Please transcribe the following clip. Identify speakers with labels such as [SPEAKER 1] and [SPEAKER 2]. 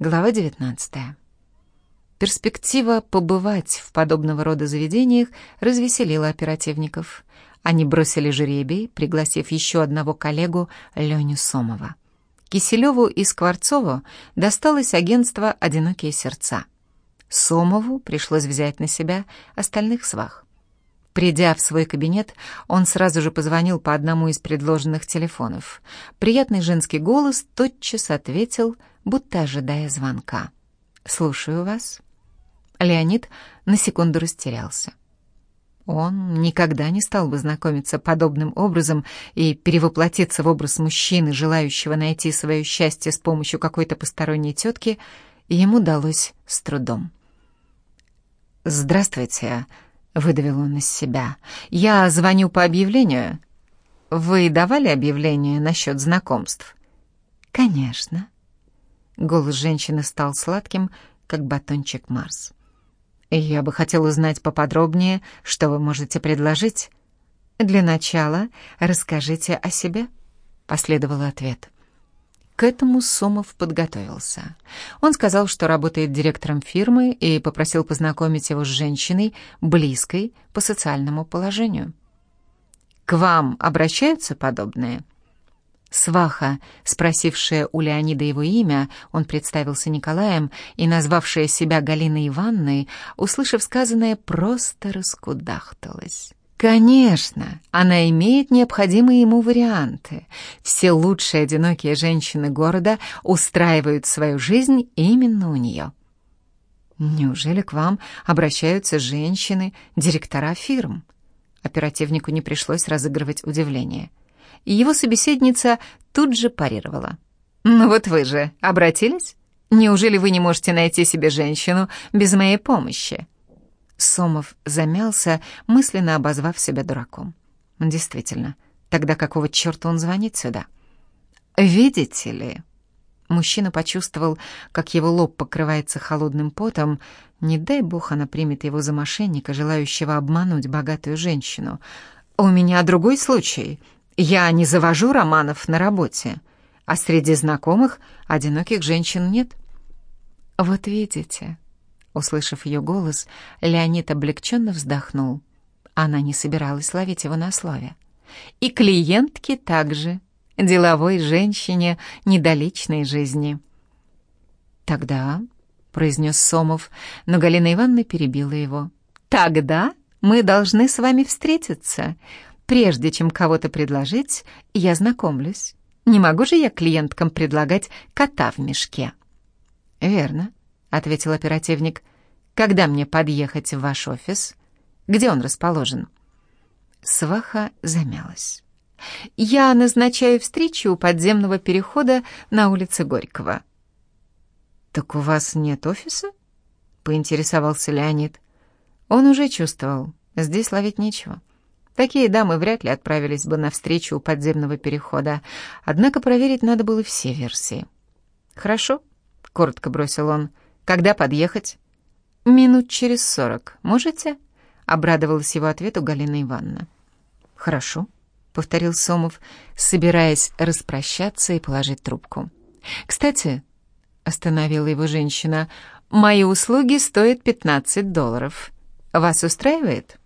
[SPEAKER 1] Глава 19. Перспектива побывать в подобного рода заведениях развеселила оперативников. Они бросили жеребий, пригласив еще одного коллегу, Леню Сомова. Киселеву и Скворцову досталось агентство «Одинокие сердца». Сомову пришлось взять на себя остальных свах. Придя в свой кабинет, он сразу же позвонил по одному из предложенных телефонов. Приятный женский голос тотчас ответил, будто ожидая звонка. «Слушаю вас». Леонид на секунду растерялся. Он никогда не стал бы знакомиться подобным образом и перевоплотиться в образ мужчины, желающего найти свое счастье с помощью какой-то посторонней тетки, ему далось с трудом. «Здравствуйте», — выдавил он из себя. «Я звоню по объявлению. Вы давали объявление насчет знакомств?» «Конечно». Голос женщины стал сладким, как батончик Марс. «Я бы хотел узнать поподробнее, что вы можете предложить». «Для начала расскажите о себе», — последовал ответ. К этому Сомов подготовился. Он сказал, что работает директором фирмы и попросил познакомить его с женщиной, близкой по социальному положению. «К вам обращаются подобные?» Сваха, спросившая у Леонида его имя, он представился Николаем, и назвавшая себя Галиной Ивановной, услышав сказанное, просто раскудахталась. Конечно, она имеет необходимые ему варианты. Все лучшие одинокие женщины города устраивают свою жизнь именно у нее. Неужели к вам обращаются женщины, директора фирм? Оперативнику не пришлось разыгрывать удивление его собеседница тут же парировала. «Ну вот вы же обратились? Неужели вы не можете найти себе женщину без моей помощи?» Сомов замялся, мысленно обозвав себя дураком. Действительно, тогда какого черта он звонит сюда? «Видите ли...» Мужчина почувствовал, как его лоб покрывается холодным потом. Не дай бог она примет его за мошенника, желающего обмануть богатую женщину. «У меня другой случай. Я не завожу романов на работе, а среди знакомых одиноких женщин нет. Вот видите, услышав ее голос, Леонид облегченно вздохнул. Она не собиралась ловить его на слове. И клиентки также, деловой женщине недоличной жизни. «Тогда», — произнес Сомов, но Галина Ивановна перебила его, «тогда мы должны с вами встретиться. Прежде чем кого-то предложить, я знакомлюсь. Не могу же я клиенткам предлагать кота в мешке. «Верно», — ответил оперативник. «Когда мне подъехать в ваш офис? Где он расположен?» Сваха замялась. «Я назначаю встречу у подземного перехода на улице Горького». «Так у вас нет офиса?» — поинтересовался Леонид. Он уже чувствовал, здесь ловить нечего. Такие дамы вряд ли отправились бы на встречу у подземного перехода, однако проверить надо было все версии. «Хорошо», — коротко бросил он. «Когда подъехать?» «Минут через сорок. Можете?» — обрадовалась его ответу Галина Ивановна. «Хорошо», — повторил Сомов, собираясь распрощаться и положить трубку. «Кстати», — остановила его женщина, — «мои услуги стоят пятнадцать долларов. Вас устраивает?»